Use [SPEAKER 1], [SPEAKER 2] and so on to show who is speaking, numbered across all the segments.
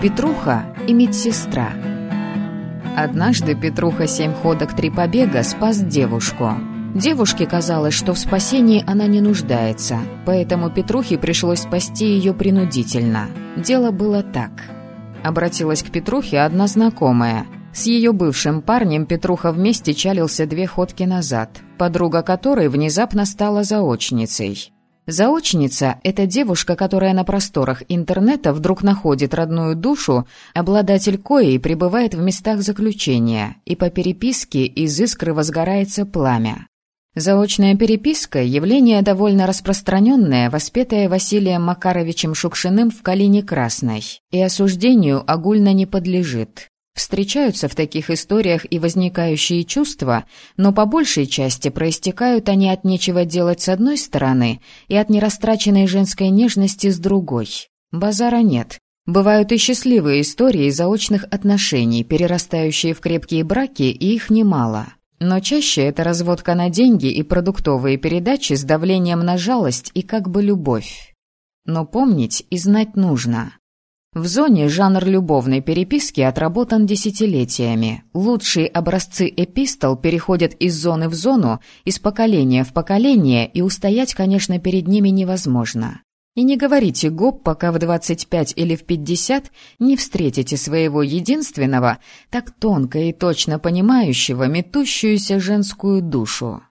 [SPEAKER 1] Петруха и медсестра. Однажды Петруха семь ходок три побега спас девушку. Девушке казалось, что в спасении она не нуждается, поэтому Петрухе пришлось спасти ее принудительно. Дело было так. Обратилась к Петрухе одна знакомая. С ее бывшим парнем Петруха вместе чалился две ходки назад, подруга которой внезапно стала заочницей. Заочница – это девушка, которая на просторах интернета вдруг находит родную душу, обладатель коей пребывает в местах заключения, и по переписке из искры возгорается пламя. Заочная переписка – явление довольно распространенное, воспетое Василием Макаровичем Шукшиным в «Калине Красной», и осуждению огульно не подлежит. Встречаются в таких историях и возникающие чувства, но по большей части проистекают они от нечего делать с одной стороны и от нерастраченной женской нежности с другой. Базара нет. Бывают и счастливые истории заочных отношений, перерастающие в крепкие браки, и их немало. Но чаще это разводка на деньги и продуктовые передачи с давлением на жалость и как бы любовь. Но помнить и знать нужно. В зоне жанр любовной переписки отработан десятилетиями. Лучшие образцы эпистол переходят из зоны в зону, из поколения в поколение, и устоять, конечно, перед ними невозможно. И не говорите гоп, пока в 25 или в 50 не встретите своего единственного, так тонко и точно понимающего метущуюся женскую душу.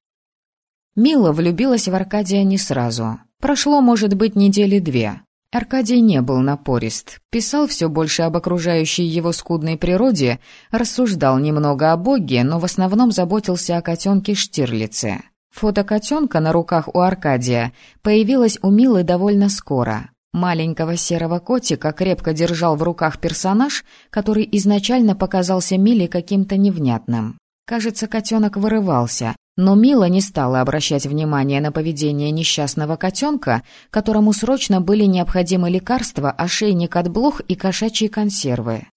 [SPEAKER 1] Мила влюбилась в Аркадия не сразу. Прошло, может быть, недели две. Аркадий не был напорист, писал все больше об окружающей его скудной природе, рассуждал немного о Боге, но в основном заботился о котенке Штирлице. Фото котенка на руках у Аркадия появилось у Милы довольно скоро. Маленького серого котика крепко держал в руках персонаж, который изначально показался Миле каким-то невнятным. Кажется, котенок вырывался, но Мила не стала обращать внимания на поведение несчастного котенка, которому срочно были необходимы лекарства, ошейник от блох и кошачьи консервы.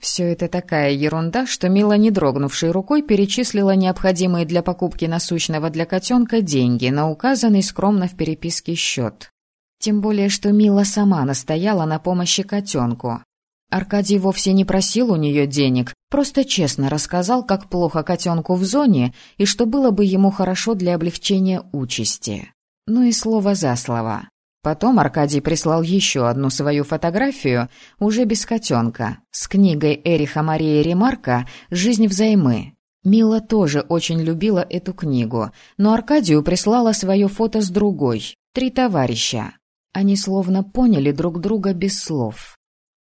[SPEAKER 1] Все это такая ерунда, что Мила, не дрогнувшей рукой, перечислила необходимые для покупки насущного для котенка деньги на указанный скромно в переписке счет. Тем более, что Мила сама настояла на помощи котенку. Аркадий вовсе не просил у нее денег, просто честно рассказал, как плохо котенку в зоне и что было бы ему хорошо для облегчения участи. Ну и слово за слово. Потом Аркадий прислал еще одну свою фотографию, уже без котенка, с книгой Эриха Марии Ремарка «Жизнь взаймы». Мила тоже очень любила эту книгу, но Аркадию прислала свое фото с другой, три товарища. Они словно поняли друг друга без слов.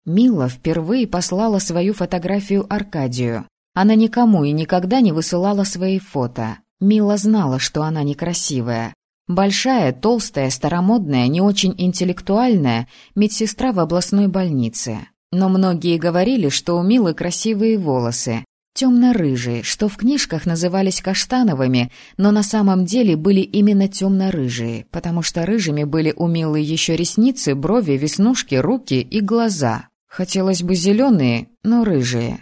[SPEAKER 1] Мила впервые послала свою фотографию Аркадию. Она никому и никогда не высылала свои фото. Мила знала, что она некрасивая. Большая, толстая, старомодная, не очень интеллектуальная медсестра в областной больнице. Но многие говорили, что у Милы красивые волосы. Темно-рыжие, что в книжках назывались каштановыми, но на самом деле были именно темно-рыжие, потому что рыжими были у Милы еще ресницы, брови, веснушки, руки и глаза. Хотелось бы зеленые, но рыжие.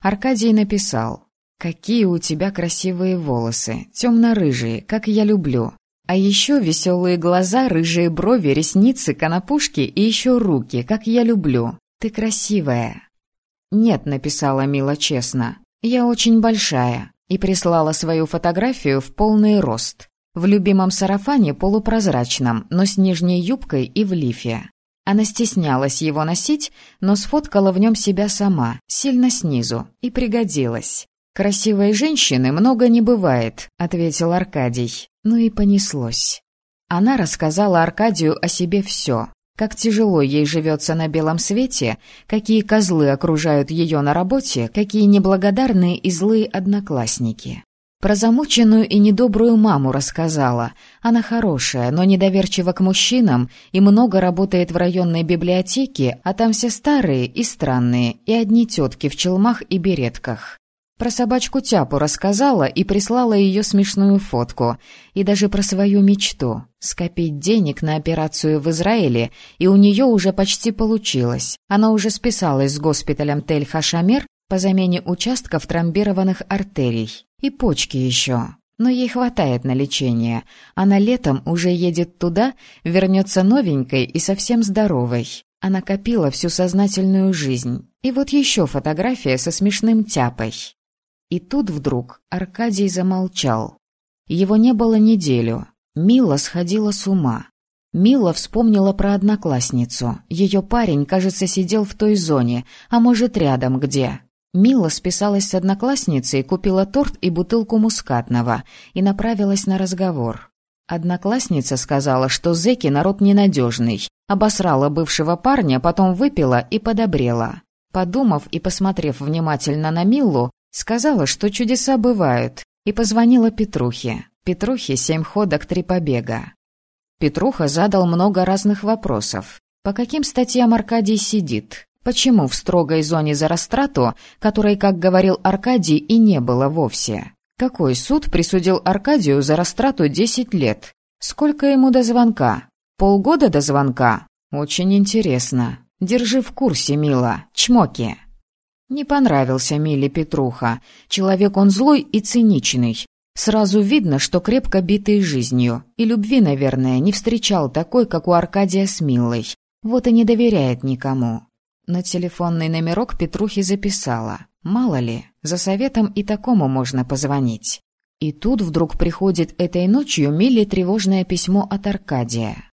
[SPEAKER 1] Аркадий написал. «Какие у тебя красивые волосы, темно-рыжие, как я люблю. А еще веселые глаза, рыжие брови, ресницы, конопушки и еще руки, как я люблю. Ты красивая». «Нет», — написала Мила честно. «Я очень большая» и прислала свою фотографию в полный рост. В любимом сарафане полупрозрачном, но с нижней юбкой и в лифе. Она стеснялась его носить, но сфоткала в нем себя сама, сильно снизу, и пригодилась. «Красивой женщины много не бывает», — ответил Аркадий. Ну и понеслось. Она рассказала Аркадию о себе все. Как тяжело ей живется на белом свете, какие козлы окружают ее на работе, какие неблагодарные и злые одноклассники. Про замученную и недобрую маму рассказала. Она хорошая, но недоверчива к мужчинам и много работает в районной библиотеке, а там все старые и странные, и одни тетки в челмах и беретках. Про собачку Тяпу рассказала и прислала ее смешную фотку. И даже про свою мечту — скопить денег на операцию в Израиле, и у нее уже почти получилось. Она уже списалась с госпиталем Тель-Хашамер по замене участков тромбированных артерий. И почки еще. Но ей хватает на лечение. Она летом уже едет туда, вернется новенькой и совсем здоровой. Она копила всю сознательную жизнь. И вот еще фотография со смешным тяпой. И тут вдруг Аркадий замолчал. Его не было неделю. Мила сходила с ума. Мила вспомнила про одноклассницу. Ее парень, кажется, сидел в той зоне, а может, рядом где. Мила списалась с одноклассницей, купила торт и бутылку мускатного и направилась на разговор. Одноклассница сказала, что зэки народ ненадежный, обосрала бывшего парня, потом выпила и подобрела. Подумав и посмотрев внимательно на Миллу, сказала, что чудеса бывают, и позвонила Петрухе. Петрухе семь ходок, три побега. Петруха задал много разных вопросов. По каким статьям Аркадий сидит? Почему в строгой зоне за растрату, которой, как говорил Аркадий, и не было вовсе? Какой суд присудил Аркадию за растрату 10 лет? Сколько ему до звонка? Полгода до звонка? Очень интересно. Держи в курсе, Мила. Чмоки. Не понравился Миле Петруха. Человек он злой и циничный. Сразу видно, что крепко битый жизнью. И любви, наверное, не встречал такой, как у Аркадия с Милой. Вот и не доверяет никому. На телефонный номерок Петрухи записала. Мало ли, за советом и такому можно позвонить. И тут вдруг приходит этой ночью Миле тревожное письмо от Аркадия.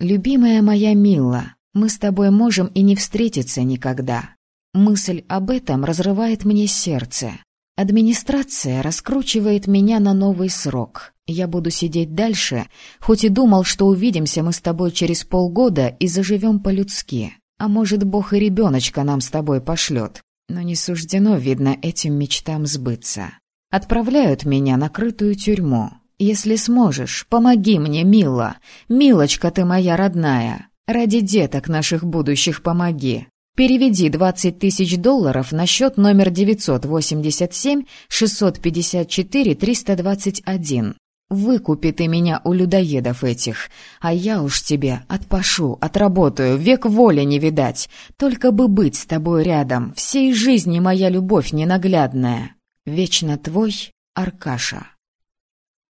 [SPEAKER 1] «Любимая моя Мила, мы с тобой можем и не встретиться никогда. Мысль об этом разрывает мне сердце. Администрация раскручивает меня на новый срок. Я буду сидеть дальше, хоть и думал, что увидимся мы с тобой через полгода и заживем по-людски. А может, Бог и ребеночка нам с тобой пошлет. Но не суждено, видно, этим мечтам сбыться. Отправляют меня на крытую тюрьму. Если сможешь, помоги мне, мила. Милочка ты моя родная. Ради деток наших будущих помоги. Переведи 20 тысяч долларов на счет номер 987-654-321. Выкупи ты меня у людоедов этих, а я уж тебе отпашу, отработаю, век воли не видать. Только бы быть с тобой рядом, всей жизни моя любовь ненаглядная. Вечно твой Аркаша.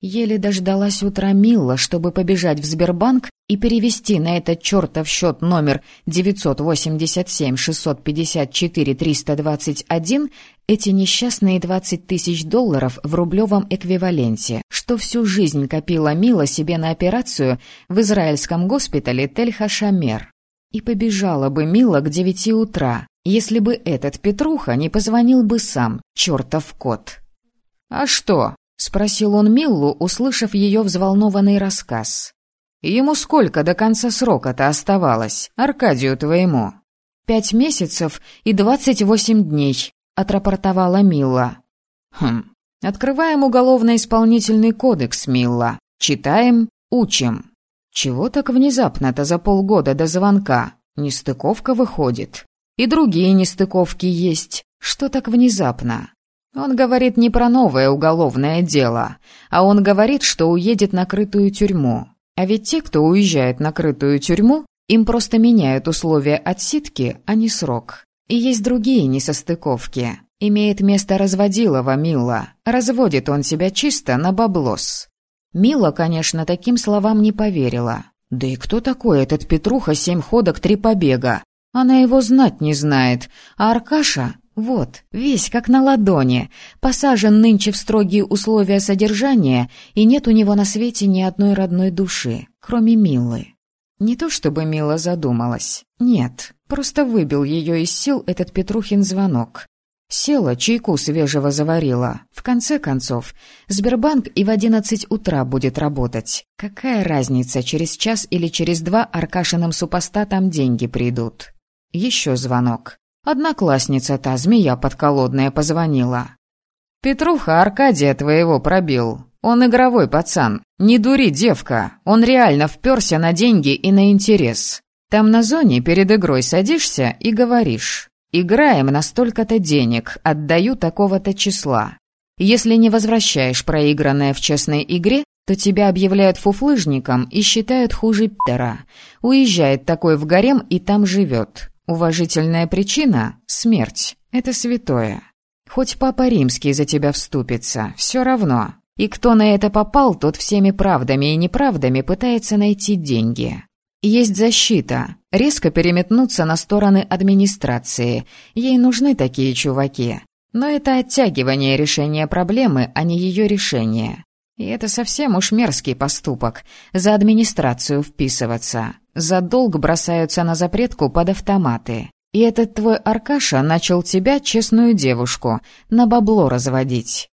[SPEAKER 1] Еле дождалась утра Милла, чтобы побежать в Сбербанк и перевести на этот чертов счет номер 987-654-321 эти несчастные 20 тысяч долларов в рублевом эквиваленте, что всю жизнь копила Мила себе на операцию в израильском госпитале Тель-Хашамер. И побежала бы Мила к девяти утра, если бы этот Петруха не позвонил бы сам, чертов кот. «А что?» — спросил он Миллу, услышав ее взволнованный рассказ. «Ему сколько до конца срока-то оставалось, Аркадию твоему?» «Пять месяцев и двадцать восемь дней», — отрапортовала Милла. «Хм, открываем уголовно-исполнительный кодекс, Милла. Читаем, учим. Чего так внезапно-то за полгода до звонка? Нестыковка выходит. И другие нестыковки есть. Что так внезапно? Он говорит не про новое уголовное дело, а он говорит, что уедет на крытую тюрьму. А ведь те, кто уезжает на крытую тюрьму, им просто меняют условия отсидки, а не срок. И есть другие несостыковки. Имеет место разводилова Мила. Разводит он себя чисто на баблос. Мила, конечно, таким словам не поверила. Да и кто такой этот Петруха семь ходок три побега? Она его знать не знает, а Аркаша вот, весь как на ладони, посажен нынче в строгие условия содержания, и нет у него на свете ни одной родной души, кроме Милы. Не то чтобы Мила задумалась, нет, просто выбил ее из сил этот Петрухин звонок. Села, чайку свежего заварила. В конце концов, Сбербанк и в одиннадцать утра будет работать. Какая разница, через час или через два Аркашиным супостатам деньги придут? Еще звонок. Одноклассница та, змея подколодная, позвонила. «Петруха Аркадия твоего пробил. Он игровой пацан. Не дури, девка. Он реально вперся на деньги и на интерес. Там на зоне перед игрой садишься и говоришь. Играем на столько-то денег, отдаю такого-то числа. Если не возвращаешь проигранное в честной игре, то тебя объявляют фуфлыжником и считают хуже Питера. Уезжает такой в гарем и там живет. Уважительная причина — смерть. Это святое. Хоть Папа Римский за тебя вступится, все равно. И кто на это попал, тот всеми правдами и неправдами пытается найти деньги. Есть защита. резко переметнуться на стороны администрации. Ей нужны такие чуваки. Но это оттягивание решения проблемы, а не ее решение. И это совсем уж мерзкий поступок. За администрацию вписываться. За долг бросаются на запретку под автоматы. И этот твой Аркаша начал тебя, честную девушку, на бабло разводить.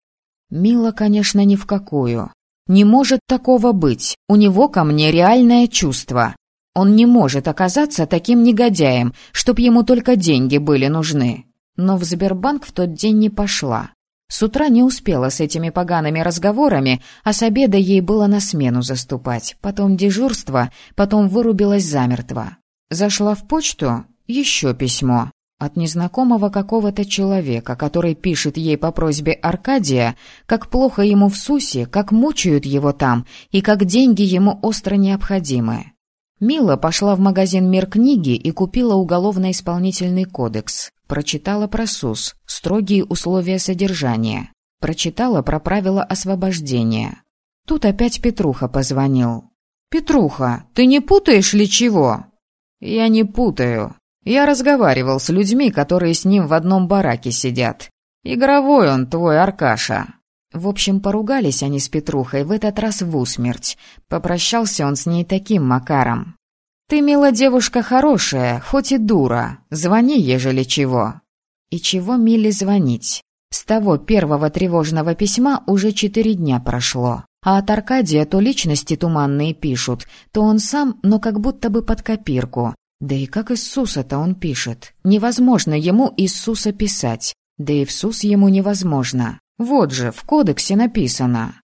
[SPEAKER 1] Мила, конечно, ни в какую. Не может такого быть. У него ко мне реальное чувство. Он не может оказаться таким негодяем, чтоб ему только деньги были нужны. Но в Сбербанк в тот день не пошла. С утра не успела с этими погаными разговорами, а с обеда ей было на смену заступать, потом дежурство, потом вырубилась замертво. Зашла в почту, еще письмо. От незнакомого какого-то человека, который пишет ей по просьбе Аркадия, как плохо ему в Сусе, как мучают его там и как деньги ему остро необходимы. Мила пошла в магазин «Мир книги» и купила уголовно-исполнительный кодекс. Прочитала про СУС, строгие условия содержания. Прочитала про правила освобождения. Тут опять Петруха позвонил. «Петруха, ты не путаешь ли чего?» «Я не путаю. Я разговаривал с людьми, которые с ним в одном бараке сидят. Игровой он, твой Аркаша. В общем, поругались они с Петрухой в этот раз в усмерть. Попрощался он с ней таким макаром. «Ты, мила девушка, хорошая, хоть и дура. Звони, ежели чего». И чего Миле звонить? С того первого тревожного письма уже четыре дня прошло. А от Аркадия то личности туманные пишут, то он сам, но как будто бы под копирку. Да и как Иисуса-то он пишет? Невозможно ему Иисуса писать. Да и в СУС ему невозможно. Вот же, в кодексе написано.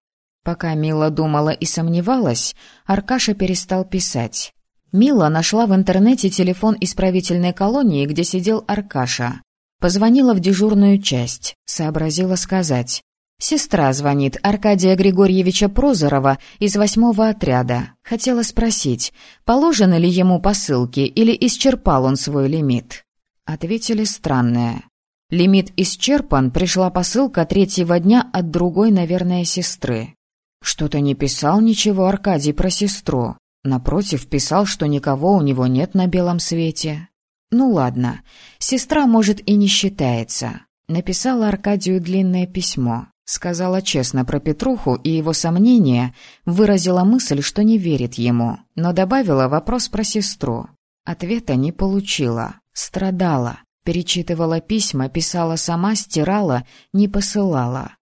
[SPEAKER 1] Пока Мила думала и сомневалась, Аркаша перестал писать. Мила нашла в интернете телефон исправительной колонии, где сидел Аркаша. Позвонила в дежурную часть, сообразила сказать. Сестра звонит, Аркадия Григорьевича Прозорова из восьмого отряда. Хотела спросить, положены ли ему посылки или исчерпал он свой лимит. Ответили странное. Лимит исчерпан, пришла посылка третьего дня от другой, наверное, сестры. Что-то не писал ничего Аркадий про сестру. Напротив, писал, что никого у него нет на белом свете. Ну ладно, сестра, может, и не считается. Написала Аркадию длинное письмо. Сказала честно про Петруху и его сомнения, выразила мысль, что не верит ему, но добавила вопрос про сестру. Ответа не получила. Страдала. Перечитывала письма, писала сама, стирала, не посылала.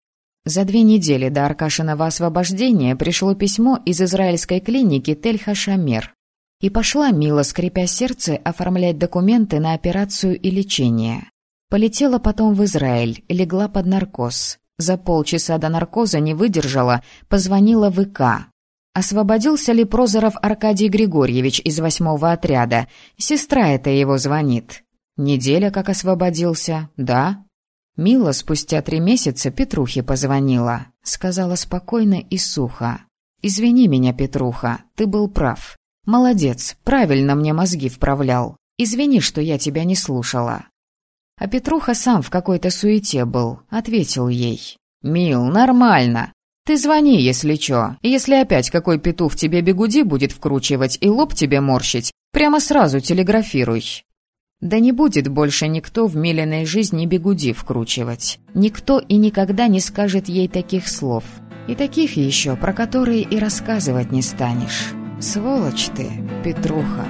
[SPEAKER 1] За две недели до Аркашиного освобождения пришло письмо из израильской клиники Тель-Хашамер. И пошла, мило скрипя сердце, оформлять документы на операцию и лечение. Полетела потом в Израиль, легла под наркоз. За полчаса до наркоза не выдержала, позвонила в ИК. Освободился ли Прозоров Аркадий Григорьевич из восьмого отряда? Сестра это его звонит. Неделя как освободился, да? Мила спустя три месяца Петрухе позвонила. Сказала спокойно и сухо. «Извини меня, Петруха, ты был прав. Молодец, правильно мне мозги вправлял. Извини, что я тебя не слушала. А Петруха сам в какой-то суете был, ответил ей. «Мил, нормально. Ты звони, если чё. Если опять какой петух тебе бегуди будет вкручивать и лоб тебе морщить, прямо сразу телеграфируй». Да не будет больше никто в Милиной жизни бегуди вкручивать. Никто и никогда не скажет ей таких слов. И таких еще, про которые и рассказывать не станешь. Сволочь ты, Петруха.